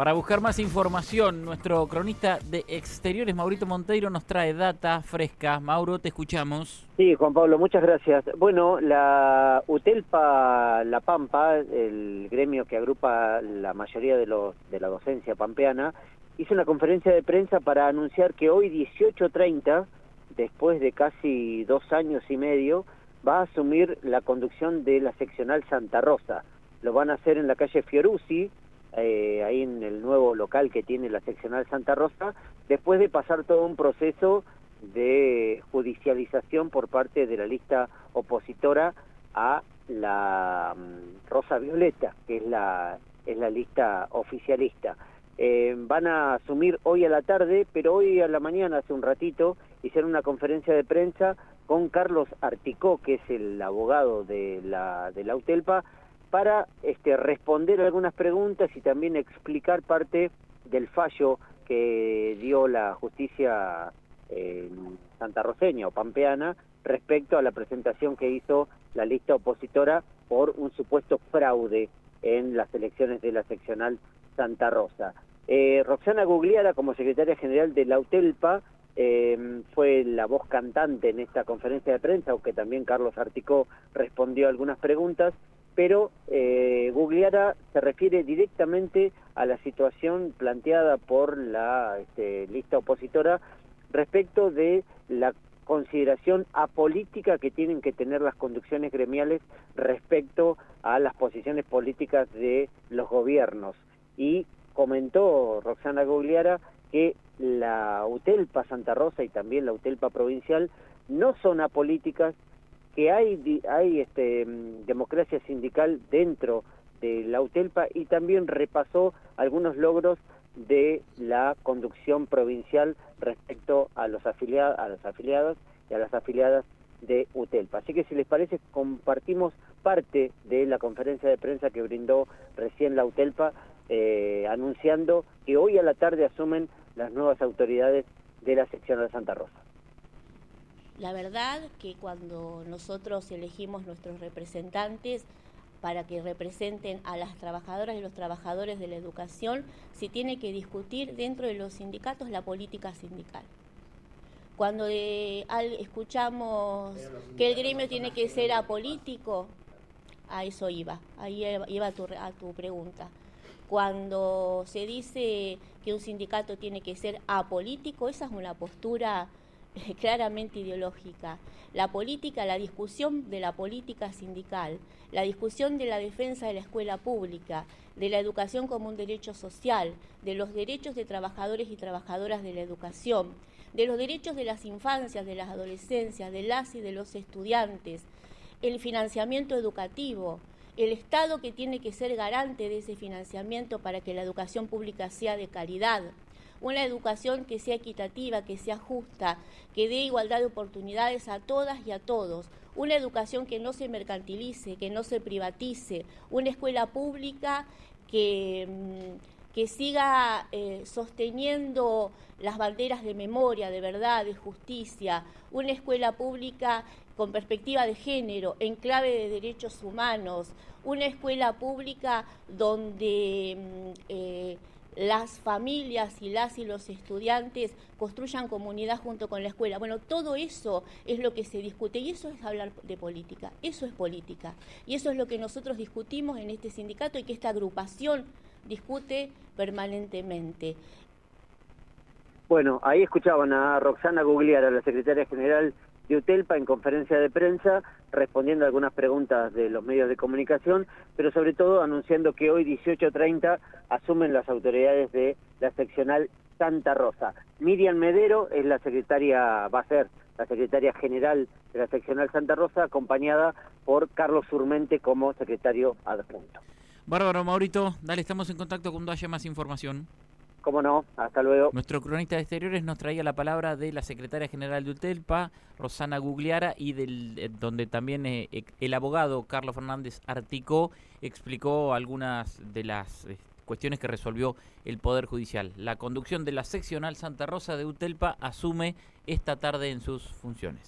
Para buscar más información, nuestro cronista de exteriores, Maurito Monteiro, nos trae data fresca. Mauro, te escuchamos. Sí, Juan Pablo, muchas gracias. Bueno, la UTELPA La Pampa, el gremio que agrupa la mayoría de, la docencia pampeana, hizo una conferencia de prensa para anunciar que hoy 18.30, después de casi dos años y medio, va a asumir la conducción de la seccional Santa Rosa. Lo van a hacer en la calle Fiorusi, eh, ahí en el nuevo local que tiene la seccional Santa Rosa, después de pasar todo un proceso de judicialización por parte de la lista opositora a la mm, Rosa Violeta, que es la, es la lista oficialista. Eh, van a asumir hoy a la tarde, pero hoy a la mañana, hace un ratito, hicieron una conferencia de prensa con Carlos Articó, que es el abogado de la, de la UTELPA, para este, responder algunas preguntas y también explicar parte del fallo que dio la justicia eh, santarroseña o pampeana respecto a la presentación que hizo la lista opositora por un supuesto fraude en las elecciones de la seccional Santa Rosa. Eh, Roxana Gugliara, como secretaria general de la UTELPA, eh, fue la voz cantante en esta conferencia de prensa, aunque también Carlos Articó respondió algunas preguntas, pero eh, Gugliara se refiere directamente a la situación planteada por la este, lista opositora respecto de la consideración apolítica que tienen que tener las conducciones gremiales respecto a las posiciones políticas de los gobiernos. Y comentó Roxana Gugliara que la UTELPA Santa Rosa y también la UTELPA provincial no son apolíticas, que hay, hay este, mm, democracia sindical dentro de la UTELPA y también repasó algunos logros de la conducción provincial respecto a los afiliados, a y a las afiliadas de UTELPA. Así que si les parece, compartimos parte de la conferencia de prensa que brindó recién la UTELPA, eh, anunciando que hoy a la tarde asumen las nuevas autoridades de la sección de Santa Rosa. La verdad que cuando nosotros elegimos nuestros representantes para que representen a las trabajadoras y los trabajadores de la educación, se tiene que discutir dentro de los sindicatos la política sindical. Cuando escuchamos que el gremio tiene que ser apolítico, a eso iba, ahí iba a tu, a tu pregunta. Cuando se dice que un sindicato tiene que ser apolítico, esa es una postura claramente ideológica. La política, la discusión de la política sindical, la discusión de la defensa de la escuela pública, de la educación como un derecho social, de los derechos de trabajadores y trabajadoras de la educación, de los derechos de las infancias, de las adolescencias, de las y de los estudiantes, el financiamiento educativo, el Estado que tiene que ser garante de ese financiamiento para que la educación pública sea de calidad, una educación que sea equitativa, que sea justa, que dé igualdad de oportunidades a todas y a todos, una educación que no se mercantilice, que no se privatice, una escuela pública que, mm, que siga eh, sosteniendo las banderas de memoria, de verdad, de justicia, una escuela pública con perspectiva de género, en clave de derechos humanos, una escuela pública donde mm, eh, las familias y las y los estudiantes construyan comunidad junto con la escuela. Bueno, todo eso es lo que se discute y eso es hablar de política, eso es política. Y eso es lo que nosotros discutimos en este sindicato y que esta agrupación discute permanentemente. Bueno, ahí escuchaban a Roxana Gugliara, la secretaria general de UTELPA en conferencia de prensa, respondiendo a algunas preguntas de los medios de comunicación, pero sobre todo anunciando que hoy 18.30 asumen las autoridades de la seccional Santa Rosa. Miriam Medero es la secretaria, va a ser la secretaria general de la seccional Santa Rosa, acompañada por Carlos Surmente como secretario adjunto. Bárbaro, Maurito, dale, estamos en contacto cuando haya más información. Cómo no, hasta luego. Nuestro cronista de exteriores nos traía la palabra de la secretaria general de UTELPA, Rosana Gugliara, y del, eh, donde también eh, el abogado Carlos Fernández Articó explicó algunas de las eh, cuestiones que resolvió el Poder Judicial. La conducción de la seccional Santa Rosa de UTELPA asume esta tarde en sus funciones.